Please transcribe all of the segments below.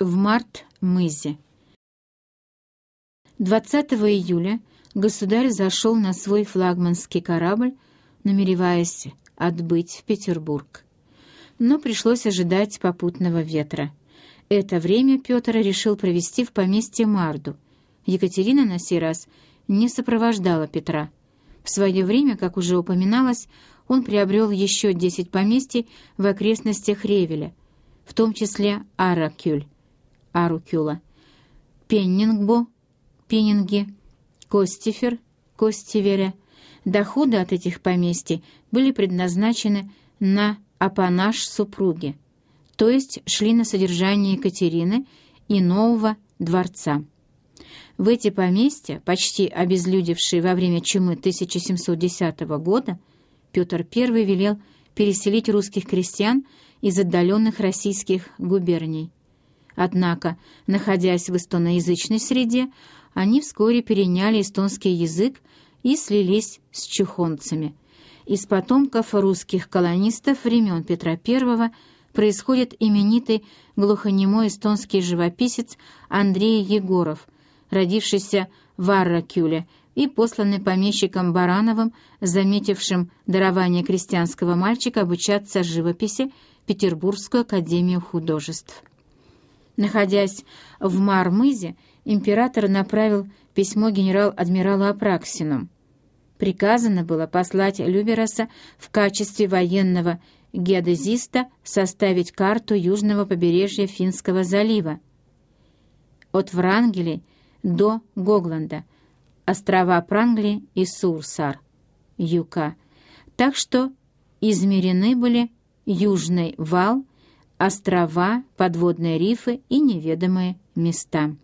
в Март-Мызе. 20 июля государь зашел на свой флагманский корабль, намереваясь отбыть в Петербург. Но пришлось ожидать попутного ветра. Это время Петр решил провести в поместье Марду. Екатерина на сей раз не сопровождала Петра. В свое время, как уже упоминалось, он приобрел еще десять поместий в окрестностях Ревеля, в том числе Аракюль, Арукюла, Пеннингбо, Пеннинги, Костифер, Костиверя. Доходы от этих поместий были предназначены на апанаж супруги, то есть шли на содержание Екатерины и нового дворца. В эти поместья, почти обезлюдевшие во время чумы 1710 года, Петр I велел переселить русских крестьян из отдаленных российских губерний. Однако, находясь в эстоноязычной среде, они вскоре переняли эстонский язык и слились с чухонцами. Из потомков русских колонистов времен Петра I происходит именитый глухонемой эстонский живописец Андрей Егоров, родившийся в Арракюле и посланный помещиком Барановым, заметившим дарование крестьянского мальчика обучаться живописи Петербургскую академию художеств. Находясь в Мармызе, император направил письмо генерал-адмиралу Апраксину. Приказано было послать Любераса в качестве военного геодезиста составить карту южного побережья Финского залива от Врангеля до Гогланда, острова Прангли и Сурсар, Юка. Так что измерены были Южный вал, острова, подводные рифы и неведомые места.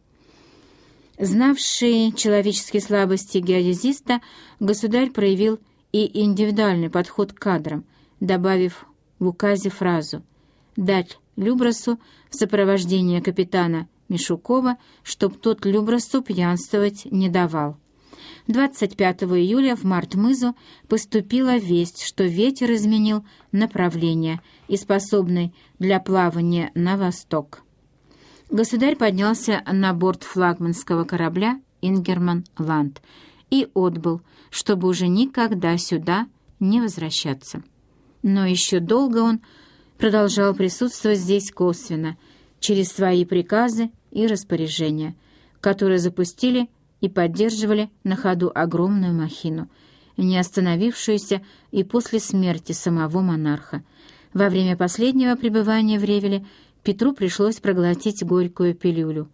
Знавший человеческие слабости геодезиста, государь проявил и индивидуальный подход к кадрам, добавив в указе фразу «дать Любрасу в сопровождении капитана Мишукова, чтоб тот Любрасу пьянствовать не давал». 25 июля в Мартмызу поступила весть, что ветер изменил направление и способный для плавания на восток. Государь поднялся на борт флагманского корабля «Ингерман Ланд» и отбыл, чтобы уже никогда сюда не возвращаться. Но еще долго он продолжал присутствовать здесь косвенно, через свои приказы и распоряжения, которые запустили и поддерживали на ходу огромную махину, не остановившуюся и после смерти самого монарха. Во время последнего пребывания в Ревеле Петру пришлось проглотить горькую пилюлю.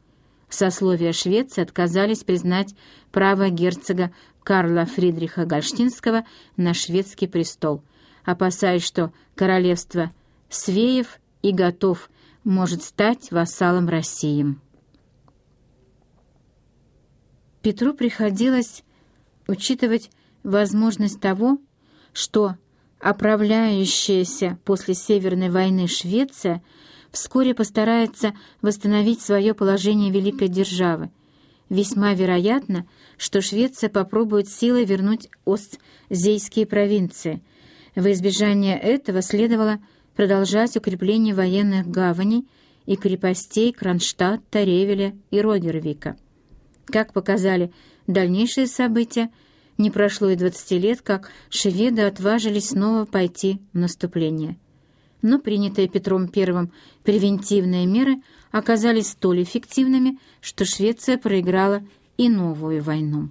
Сословия Швеции отказались признать право герцога Карла Фридриха Гольштинского на шведский престол, опасаясь, что королевство Свеев и готов может стать вассалом России. Петру приходилось учитывать возможность того, что оправляющаяся после Северной войны Швеция вскоре постарается восстановить свое положение великой державы. Весьма вероятно, что Швеция попробует силой вернуть Остзейские провинции. В избежание этого следовало продолжать укрепление военных гаваней и крепостей Кронштадта, Ревеля и Рогервика. Как показали дальнейшие события, не прошло и 20 лет, как шведы отважились снова пойти в наступление. Но принятые Петром I превентивные меры оказались столь эффективными, что Швеция проиграла и новую войну.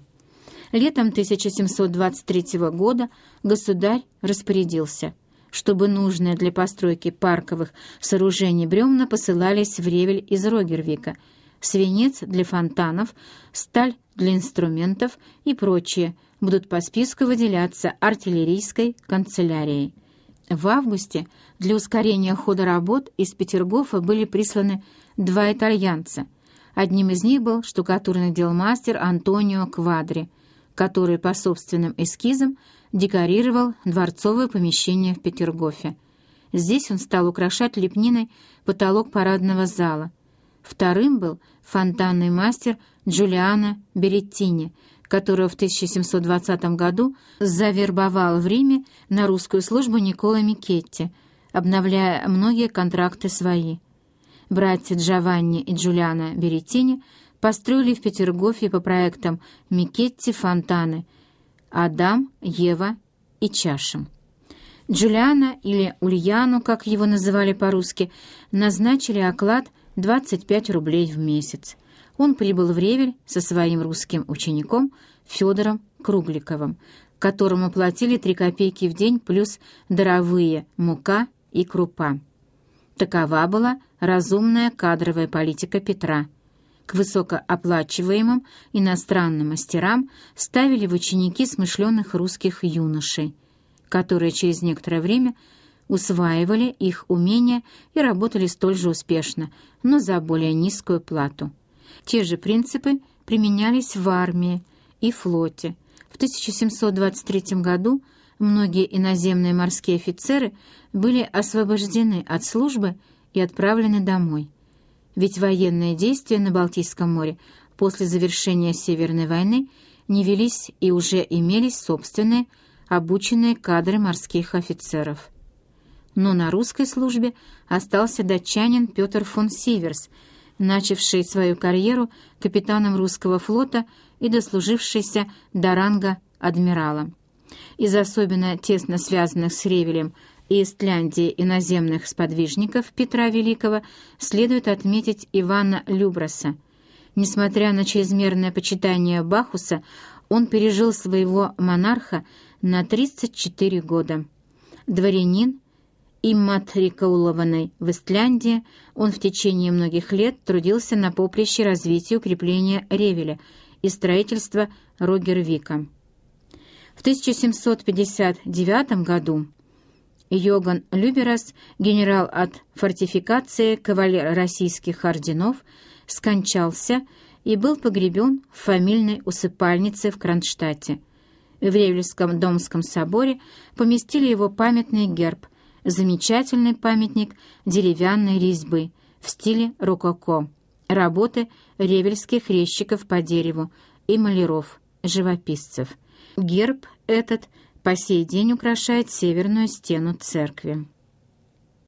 Летом 1723 года государь распорядился, чтобы нужные для постройки парковых сооружений бревна посылались в Ревель из Рогервика – свинец для фонтанов, сталь для инструментов и прочее будут по списку выделяться артиллерийской канцелярией. В августе для ускорения хода работ из Петергофа были присланы два итальянца. Одним из них был штукатурный делмастер Антонио Квадри, который по собственным эскизам декорировал дворцовое помещение в Петергофе. Здесь он стал украшать лепниной потолок парадного зала – Вторым был фонтанный мастер Джулиано Береттини, которого в 1720 году завербовал в Риме на русскую службу Никола Микетти, обновляя многие контракты свои. братья Джованни и Джулиана Береттини построили в Петергофе по проектам Микетти фонтаны «Адам», «Ева» и «Чашем». Джулиана, или Ульяну, как его называли по-русски, назначили оклад 25 рублей в месяц. Он прибыл в Ревель со своим русским учеником Федором Кругликовым, которому платили 3 копейки в день плюс даровые мука и крупа. Такова была разумная кадровая политика Петра. К высокооплачиваемым иностранным мастерам ставили в ученики смышленых русских юношей, которые через некоторое время усваивали их умения и работали столь же успешно, но за более низкую плату. Те же принципы применялись в армии и флоте. В 1723 году многие иноземные морские офицеры были освобождены от службы и отправлены домой. Ведь военные действия на Балтийском море после завершения Северной войны не велись и уже имелись собственные обученные кадры морских офицеров. Но на русской службе остался датчанин Петр фон Сиверс, начавший свою карьеру капитаном русского флота и дослужившийся до ранга адмирала. Из особенно тесно связанных с Ревелем и Истляндии иноземных сподвижников Петра Великого следует отметить Ивана Любраса. Несмотря на чрезмерное почитание Бахуса, он пережил своего монарха на 34 года. Дворянин, имматрикаулованный в Истляндии, он в течение многих лет трудился на поприще развития и укрепления Ревеля и строительства Рогервика. В 1759 году Йоган Люберас, генерал от фортификации, кавалер российских орденов, скончался и был погребен в фамильной усыпальнице в Кронштадте. В Ревельском Домском соборе поместили его памятный герб, замечательный памятник деревянной резьбы в стиле рококо, работы ревельских резчиков по дереву и маляров, живописцев. Герб этот по сей день украшает северную стену церкви.